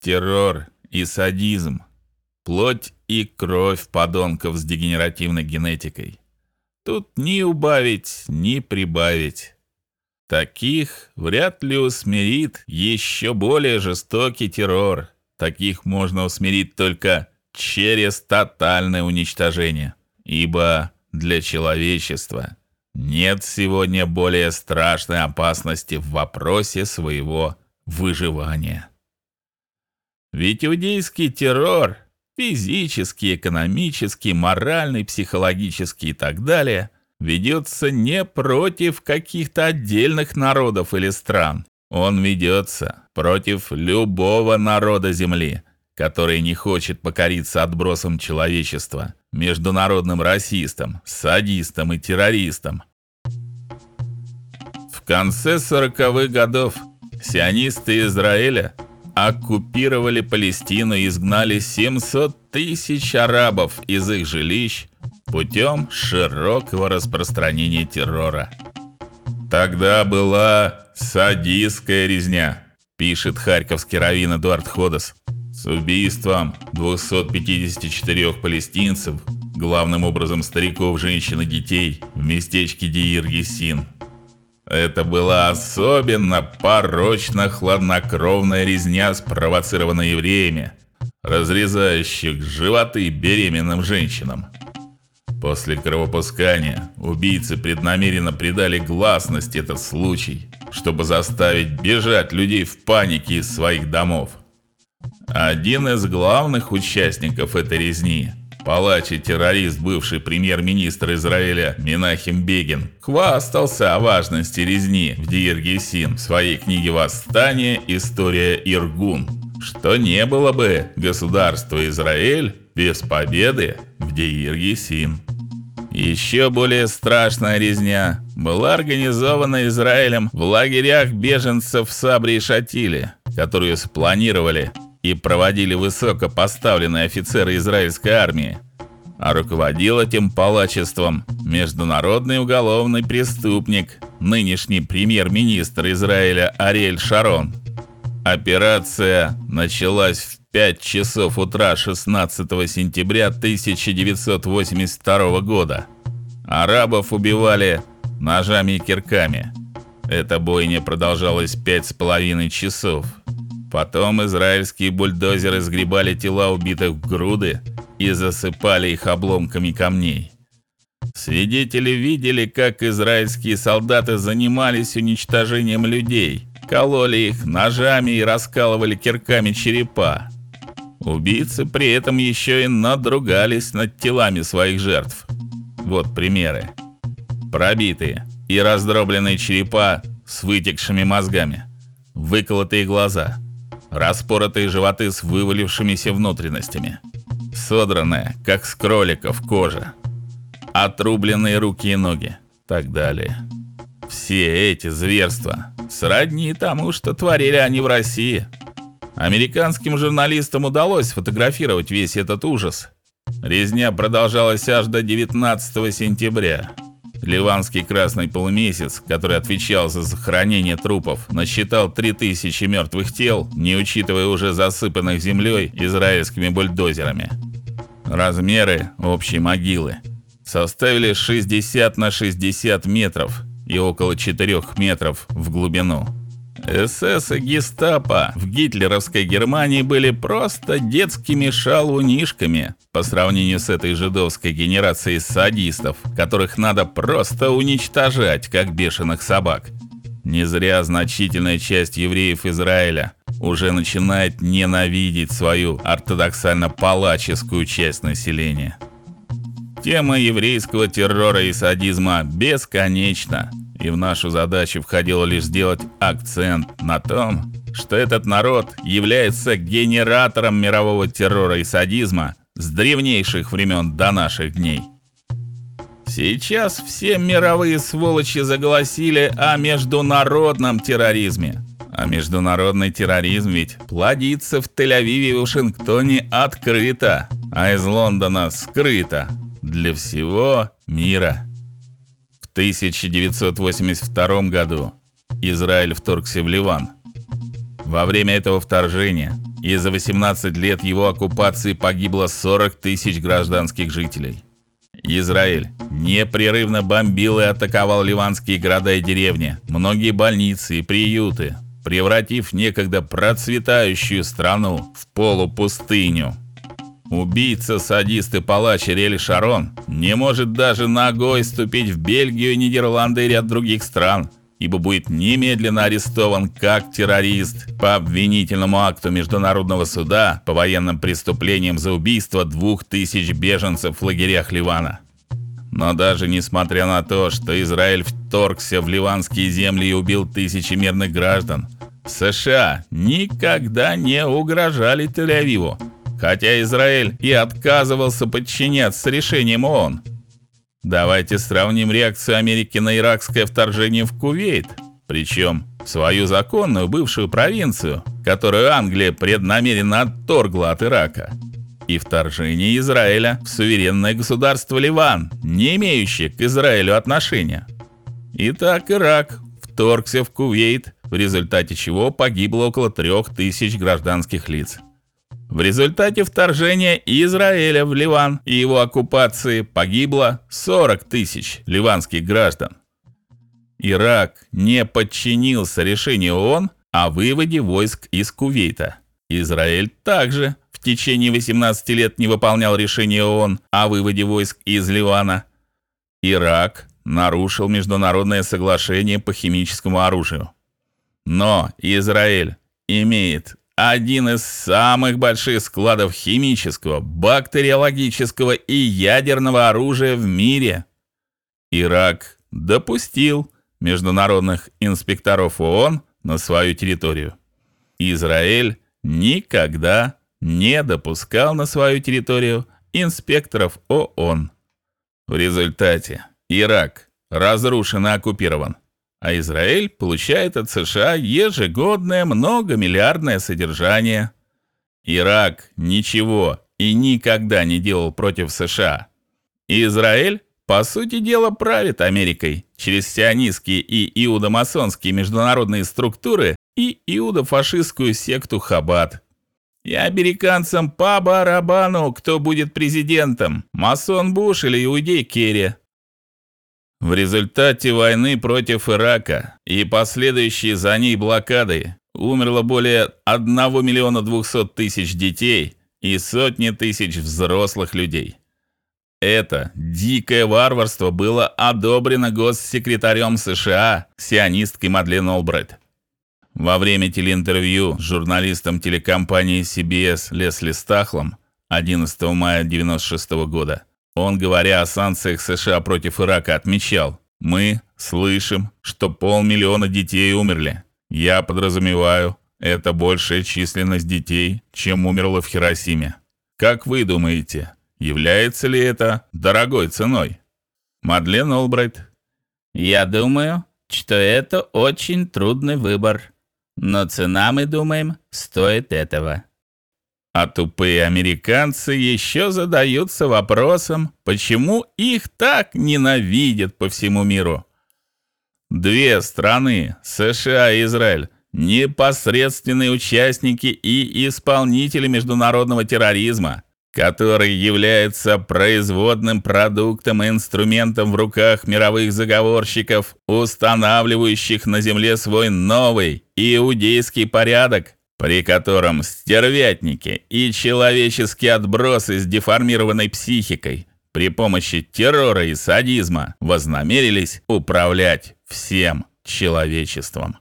террор и садизм. Плоть и кровь подонков с дегенеративной генетикой. Тут ни убавить, ни прибавить. Таких вряд ли усмирит еще более жестокий террор. Таких можно усмирить только через тотальное уничтожение, ибо для человечества нет сегодня более страшной опасности в вопросе своего выживания. Ведь иудейский террор, физический, экономический, моральный, психологический и так далее, ведется не против каких-то отдельных народов или стран. Он ведется против любого народа земли, который не хочет покориться отбросам человечества, международным расистам, садистам и террористам. В конце 40-х годов сионисты Израиля оккупировали Палестину и изгнали 700 тысяч арабов из их жилищ путем широкого распространения террора. Тогда была садистская резня, пишет харьковский раввин Эдуард Ходос, с убийством 254 палестинцев, главным образом стариков, женщин и детей в местечке Диир-Есин. Это была особенно порочно хладнокровная резня, спровоцированная евреями, разрезающих животы беременным женщинам. После кровопускания убийцы преднамеренно придали гласность этот случай, чтобы заставить бежать людей в панике из своих домов. Один из главных участников этой резни И террорист, бывший премьер-министр Израиля Минахим Бегин, хвастался о важности резни в Диергесин в своей книге Восстание. История Иргун, что не было бы государства Израиль без победы в Диергесин. Еще более страшная резня была организована Израилем в лагерях беженцев в Сабре и Шатиле, которую спланировали и проводили высокопоставленные офицеры израильской армии. А руководил этим палачеством международный уголовный преступник, нынешний премьер-министр Израиля Ариэль Шарон. Операция началась в 5 часов утра 16 сентября 1982 года. Арабов убивали ножами и кирками. Эта бойня продолжалась пять с половиной часов. Потом израильские бульдозеры сгребали тела убитых в груды и засыпали их обломками камней. Свидетели видели, как израильские солдаты занимались уничтожением людей, кололи их ножами и раскалывали кирками черепа. Убийцы при этом еще и надругались над телами своих жертв. Вот примеры. Пробитые и раздробленные черепа с вытекшими мозгами, выколотые глаза – распоротые животы с вывалившимися внутренностями, содранная, как с кроликов, кожа, отрубленные руки и ноги, так далее. Все эти зверства сродни тому, что творили они в России. Американским журналистам удалось сфотографировать весь этот ужас. Резня продолжалась аж до 19 сентября. Ливанский красный полумесяц, который отвечал за захоронение трупов, насчитал 3000 мертвых тел, не учитывая уже засыпанных землей израильскими бульдозерами. Размеры общей могилы составили 60 на 60 метров и около 4 метров в глубину. СС и Гестапо в гитлеровской Германии были просто детскими шалунишками по сравнению с этой жидовской генерацией садистов, которых надо просто уничтожать, как бешеных собак. Не зря значительная часть евреев Израиля уже начинает ненавидеть свою ортодоксально-палаческую часть населения. Тема еврейского террора и садизма бесконечна и в нашу задачу входило лишь сделать акцент на том, что этот народ является генератором мирового террора и садизма с древнейших времен до наших дней. Сейчас все мировые сволочи заголосили о международном терроризме. А международный терроризм ведь плодится в Тель-Авиве и Вашингтоне открыто, а из Лондона скрыто для всего мира. 1982 году Израиль вторгся в Ливан. Во время этого вторжения и за 18 лет его оккупации погибло 40 тысяч гражданских жителей. Израиль непрерывно бомбил и атаковал ливанские города и деревни, многие больницы и приюты, превратив некогда процветающую страну в полупустыню. Убийца, садист и палач Рель Шарон не может даже ногой ступить в Бельгию, Нидерланды и ряд других стран, ибо будет немедленно арестован как террорист по обвинительному акту Международного суда по военным преступлениям за убийство двух тысяч беженцев в лагерях Ливана. Но даже несмотря на то, что Израиль вторгся в ливанские земли и убил тысячи мирных граждан, США никогда не угрожали Тель-Авиву хотя Израиль и отказывался подчиняться решениям ООН. Давайте сравним реакцию Америки на иракское вторжение в Кувейт, причем свою законную бывшую провинцию, которую Англия преднамеренно отторгла от Ирака, и вторжение Израиля в суверенное государство Ливан, не имеющее к Израилю отношения. Итак, Ирак вторгся в Кувейт, в результате чего погибло около трех тысяч гражданских лиц. В результате вторжения Израиля в Ливан и его оккупации погибло 40 тысяч ливанских граждан. Ирак не подчинился решению ООН о выводе войск из Кувейта. Израиль также в течение 18 лет не выполнял решение ООН о выводе войск из Ливана. Ирак нарушил международное соглашение по химическому оружию. Но Израиль имеет один из самых больших складов химического, бактериологического и ядерного оружия в мире. Ирак допустил международных инспекторов ООН на свою территорию. Израиль никогда не допускал на свою территорию инспекторов ООН. В результате Ирак разрушен и оккупирован а Израиль получает от США ежегодное многомиллиардное содержание. Ирак ничего и никогда не делал против США. Израиль, по сути дела, правит Америкой через сионистские и иудомасонские международные структуры и иудофашистскую секту Хаббат. И американцам по барабану, кто будет президентом, масон Буш или иудей Керри. В результате войны против Ирака и последующей за ней блокады умерло более 1 миллиона 200 тысяч детей и сотни тысяч взрослых людей. Это дикое варварство было одобрено госсекретарем США, сионисткой Мадлен Олбрайт. Во время телеинтервью с журналистом телекомпании CBS Лесли Стахлом 11 мая 1996 года он, говоря о санкциях США против Ирака, отмечал: "Мы слышим, что полмиллиона детей умерли. Я подразумеваю, это большая численность детей, чем умерло в Хиросиме. Как вы думаете, является ли это дорогой ценой?" Мадлен Олбрайт. Я думаю, что это очень трудный выбор. Но цена, мы думаем, стоит этого. А тупые американцы еще задаются вопросом, почему их так ненавидят по всему миру. Две страны, США и Израиль, непосредственные участники и исполнители международного терроризма, который является производным продуктом и инструментом в руках мировых заговорщиков, устанавливающих на земле свой новый иудейский порядок при котором стервятники и человеческие отбросы с деформированной психикой при помощи террора и садизма вознамерились управлять всем человечеством.